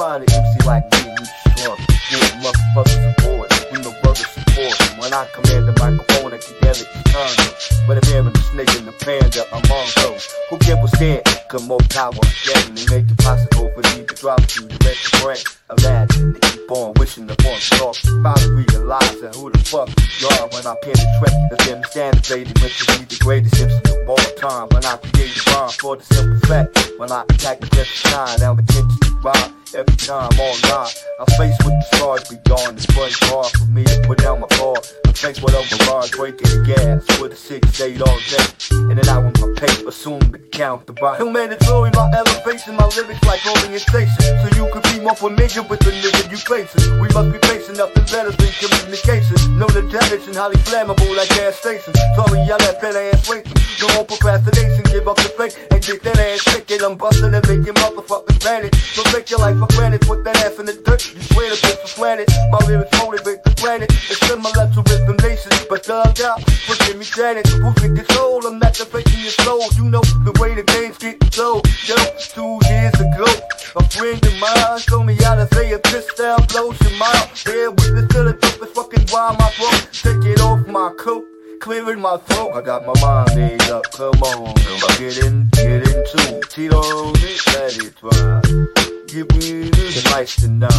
find an MC like me, we slump. Getting motherfuckers aboard, we no brother support. When I command the microphone, I together it's eternal. But a man with a snake and the panda, I'm those. Who can withstand? Come more power, getting and make it possible for me to drop to the rest of brand. Aladdin, they keep on wishing the upon star. Finally realizing who the fuck you are when I penetrate the dim standard, lady, meant to be the greatest hipster of all time. When I create a rhyme for the simple fact, when I attack the best time, now attention to rhyme. Every time online, I'm faced with the stars beyond. It's funny hard for me to put down my guard. I'm faced with a mirage, breaking the gas with a six eight all day. In and out with my paper, soon to count the. Yo, mandatory, my elevation, my lyrics like orientation. So you could be more familiar with the nigga you facing. We must be facing nothing better than communication. Know the generation highly flammable like gas stations. Sorry, let that ass wait. No more procrastination, give up the faith and get that ass kicking. I'm busting and making motherfuckers panic. So make your life for granted, put that ass in the dirt. You swear to bitch for planet. My lyrics motivate the planet. It's similar to rhythm nations, but dug out. Forgive me, Janet. Who's in control? I'm activating your soul. You know the way the games getting slow. Yo, two years ago, a friend of mine told me how to say a piss down blows your mind. Yeah, witness to the dopest fucking rhyme I broke. Take it off my coat clearing my throat. I got my mind made up. Come on, get in, get into Tito, let it ride. Give me this nice tonight.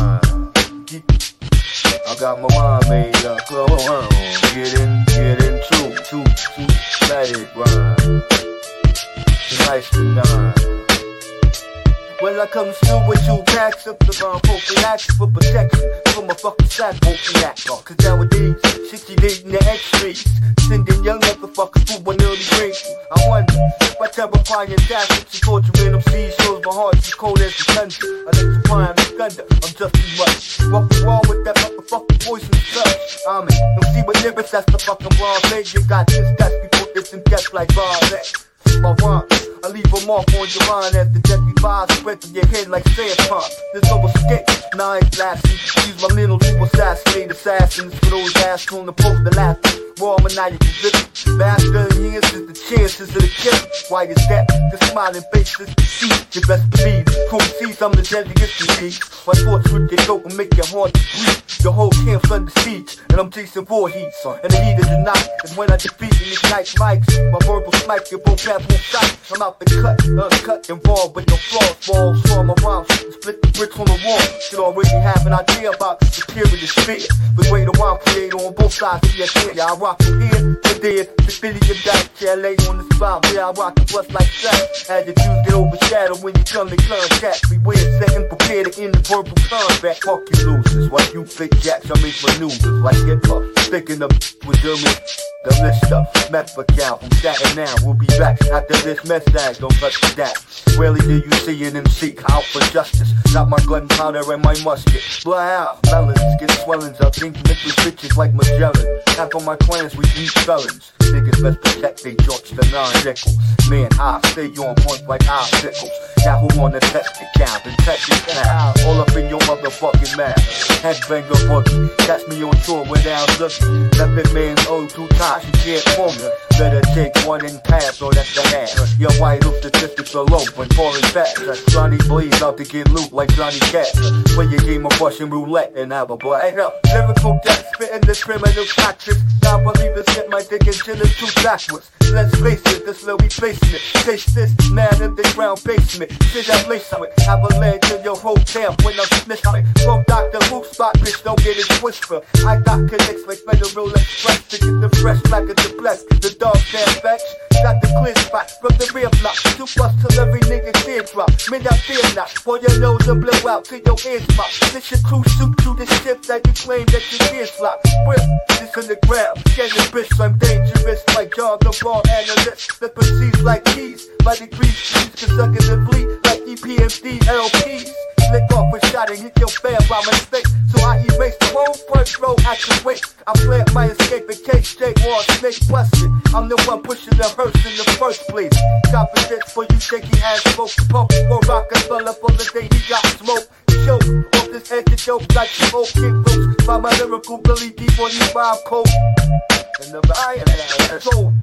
I got my mind made up. Come on, get in, get into, two, two, let it ride. Nice tonight. I come through with two packs of the bomb prophylaxis for protection from a fucking sack act. Uh, Cause nowadays, shit you in the X-rays. Sending young motherfuckers who are nearly grateful. I wonder if I terrifying tactics and torturing them seas shows my heart as cold as the thunder. Electrifying the thunder, I'm just too much. What's wrong with that motherfucking voice and such? I'm in. Don't see what lyrics, that's the fucking wrong thing. You got this, that's before this and death like My rhymes, I leave a mark on your mind as the deadly vibes spread through your head like sand pump. There's no escape, now I ain't. Use my mental to assassinate assassins for those asks on the post the last raw maniacal vision. Master years is the chances of the killer. Why is that? The smiling face is the seed. You best believe. Come see some of the deadliest disease. My thoughts with your dope and make your heart to breathe. Your whole camp's under siege, and I'm Jason Voorhees. And the heat of the night is when I defeat and ignite mics. My verbal smack your both path won't sight. I'm out the cut, uncut, involved with no flaws. Balls, form my rhymes, split the bricks on the wall. Should already have an idea about the superior sphere. The way the rhyme creator on both sides of. Yeah, I rock from here to there. The city of that chair lay on the spot. Yeah, I rock the bus like that. As the Jews get overshadowed when you come to contact. Beware second, prepare to end the verbal combat. Fuck you losers, while you fake jacks, I make maneuvers like hip hop. Sticking up with dummies. The list stuff, meth account, I'm chatting now. We'll be back after this mess bag, don't touch that. Rarely do you see an MC out for justice. Not my gunpowder and my musket. Blow out, melons, get swellings up, think liquid bitches like Magellan. Half of my clans, we eat felons. Niggas best protect they George the nine nickel. Man, I stay on point like I icicles. Now who wanna test the count and test it now? All up in your motherfucking mouth. Headbanger boogie, catch me on tour without looking. It man's old oh, two times, you can't form it. Better take one and pass, or that's the half. Your white vital statistics are low when falling fast. Johnny Blaze out to get loot like Johnny Cash. Play your game of Russian roulette and have a blast. Lyrical death, spitting the criminal tactics. Now believe this shit, my dick and chin is too backwards. Let's face it, little replacement. Taste this, man in the ground basement. Shit I lace with, avalanche in your hotel when I'm missing. From Dr. Who spot, bitch, don't get it twisted. I got connects like Federal Express to get the fresh like a the blessed. The dog stand back. Got the clear spot from the rear block. Two bust till every nigga tear drop. Men I fear not. For your nose and blow out till your ears pop. This your crew shoot to the ship that you claim that your ears lock. Whip, this in the ground. Get bitch, I'm dangerous like John the Raw analyst. The proceeds like keys. By degrees, keys consecutively like EPMD LPs. Flick off a shot and hit your fair by mistake. So I erase the whole front row at the wake. I plant my escape in case J War snake busted. I'm the one pushing the hearse in the first place. Confidence for you shaky ass smoke. Pump for Rockefeller for the day he got smoke. Show off this head to joke like smoke. Kick ropes by my lyrical Billy deep on you rhyme coat. And the I am soul.